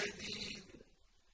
شديد